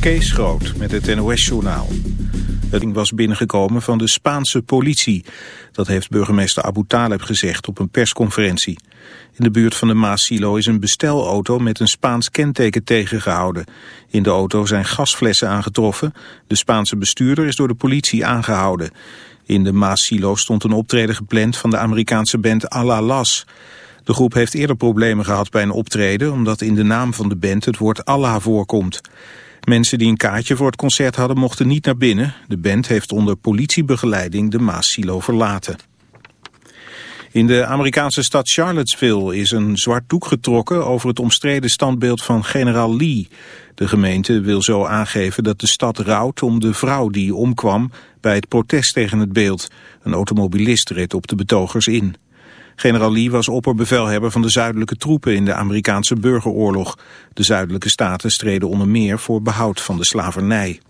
Kees Groot met het NOS-journaal. Het was binnengekomen van de Spaanse politie. Dat heeft burgemeester Abu Taleb gezegd op een persconferentie. In de buurt van de Maasilo is een bestelauto met een Spaans kenteken tegengehouden. In de auto zijn gasflessen aangetroffen. De Spaanse bestuurder is door de politie aangehouden. In de Maasilo stond een optreden gepland van de Amerikaanse band Las. De groep heeft eerder problemen gehad bij een optreden... omdat in de naam van de band het woord Allah voorkomt. Mensen die een kaartje voor het concert hadden mochten niet naar binnen. De band heeft onder politiebegeleiding de Maassilo verlaten. In de Amerikaanse stad Charlottesville is een zwart doek getrokken over het omstreden standbeeld van generaal Lee. De gemeente wil zo aangeven dat de stad rouwt om de vrouw die omkwam bij het protest tegen het beeld. Een automobilist reed op de betogers in. Generaal Lee was opperbevelhebber van de zuidelijke troepen in de Amerikaanse burgeroorlog. De zuidelijke staten streden onder meer voor behoud van de slavernij.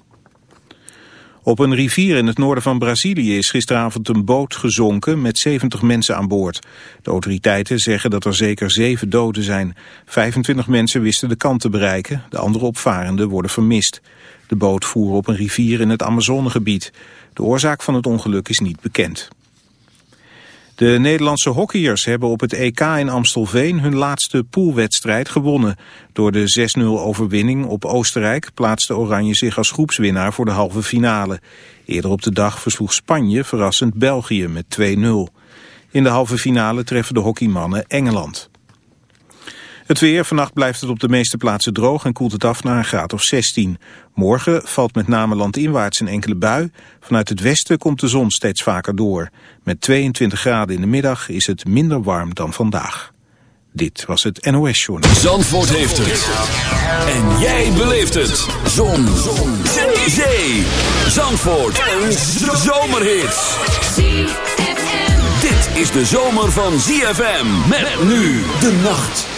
Op een rivier in het noorden van Brazilië is gisteravond een boot gezonken met 70 mensen aan boord. De autoriteiten zeggen dat er zeker zeven doden zijn. 25 mensen wisten de kant te bereiken, de andere opvarenden worden vermist. De boot voer op een rivier in het Amazonegebied. De oorzaak van het ongeluk is niet bekend. De Nederlandse hockeyers hebben op het EK in Amstelveen hun laatste poolwedstrijd gewonnen. Door de 6-0 overwinning op Oostenrijk plaatste Oranje zich als groepswinnaar voor de halve finale. Eerder op de dag versloeg Spanje verrassend België met 2-0. In de halve finale treffen de hockeymannen Engeland. Het weer, vannacht blijft het op de meeste plaatsen droog en koelt het af naar een graad of 16. Morgen valt met name landinwaarts een enkele bui. Vanuit het westen komt de zon steeds vaker door. Met 22 graden in de middag is het minder warm dan vandaag. Dit was het NOS Journal. Zandvoort heeft het. En jij beleeft het. Zon. zon. Zee. Zandvoort. Een zomerhit. Dit is de zomer van ZFM. Met nu de nacht.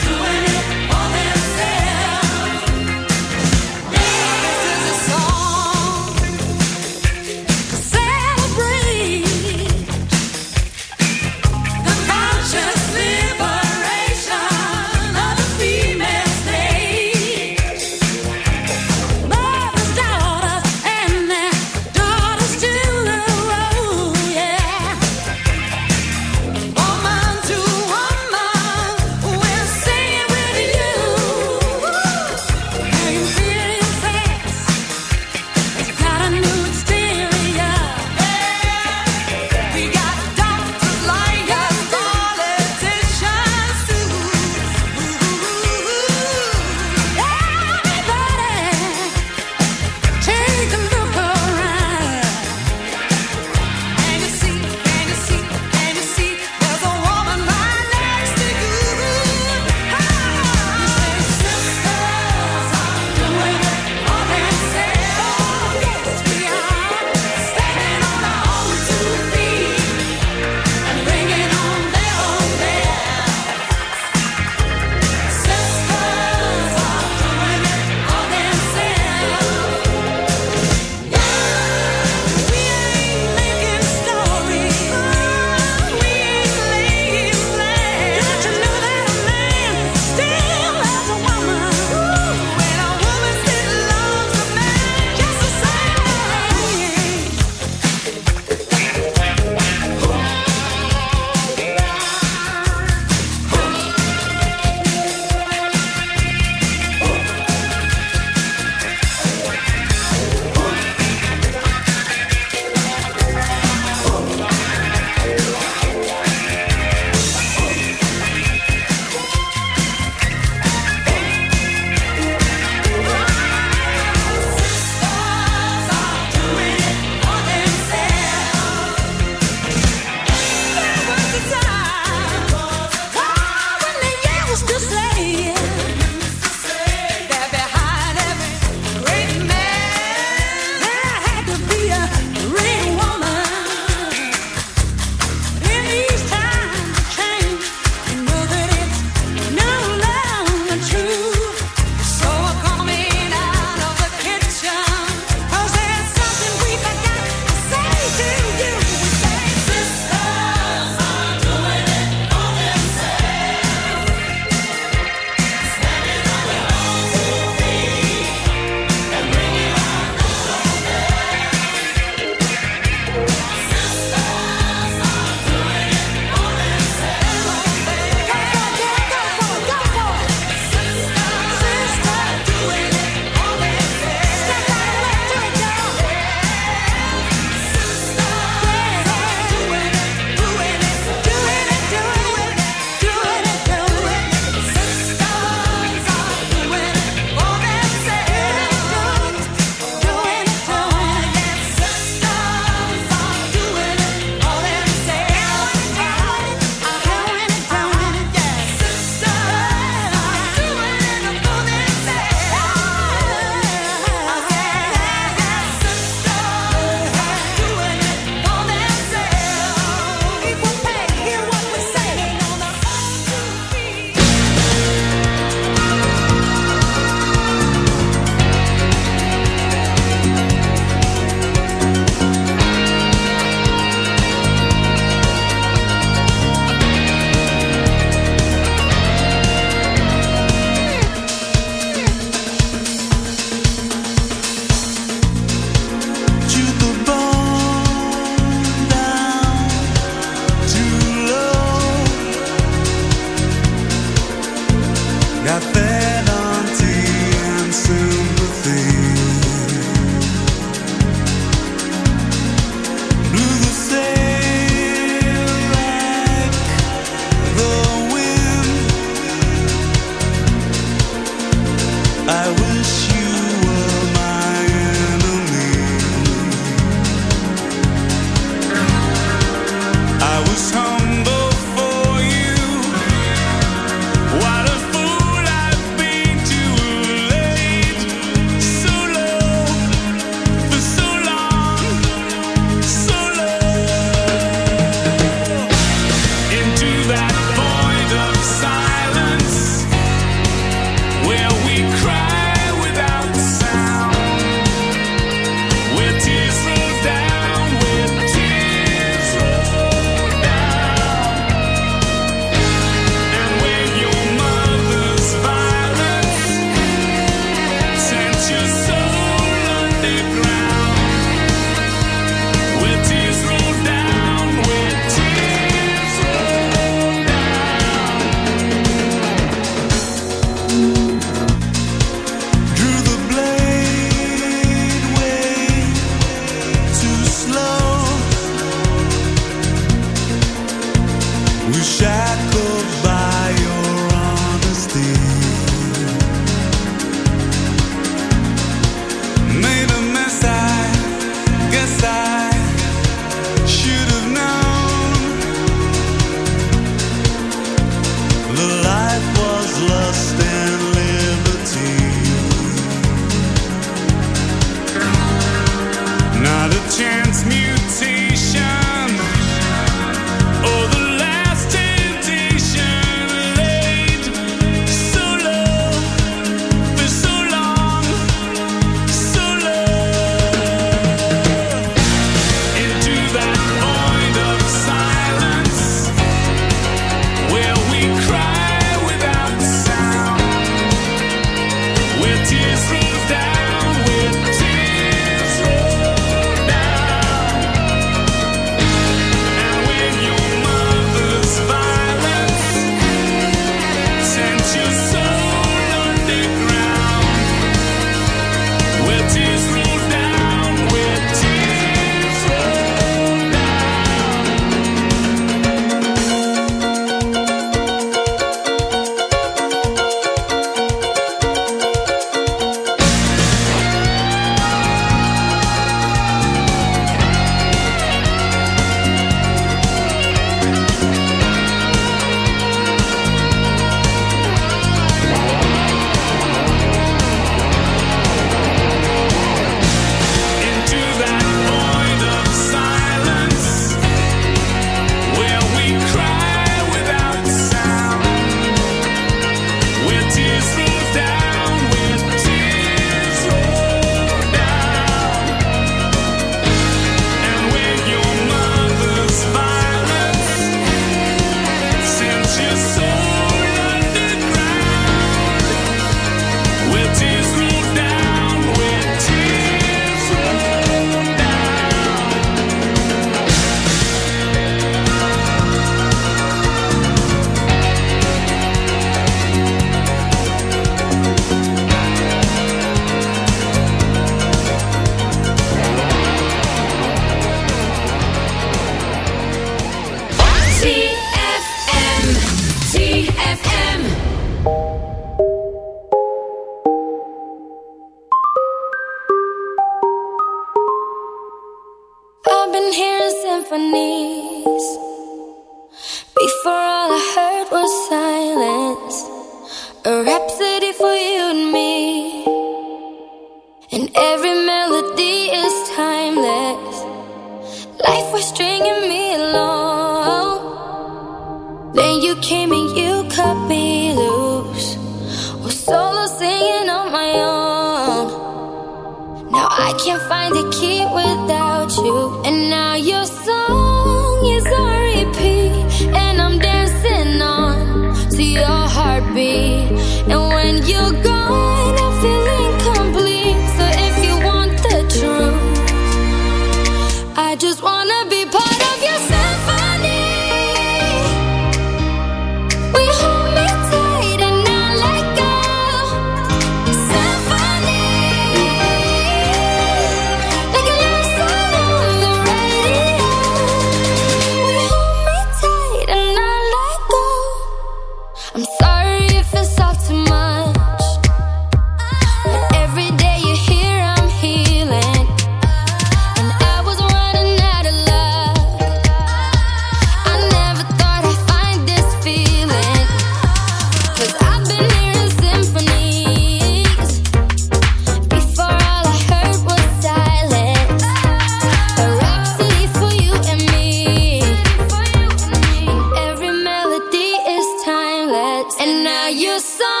Your song.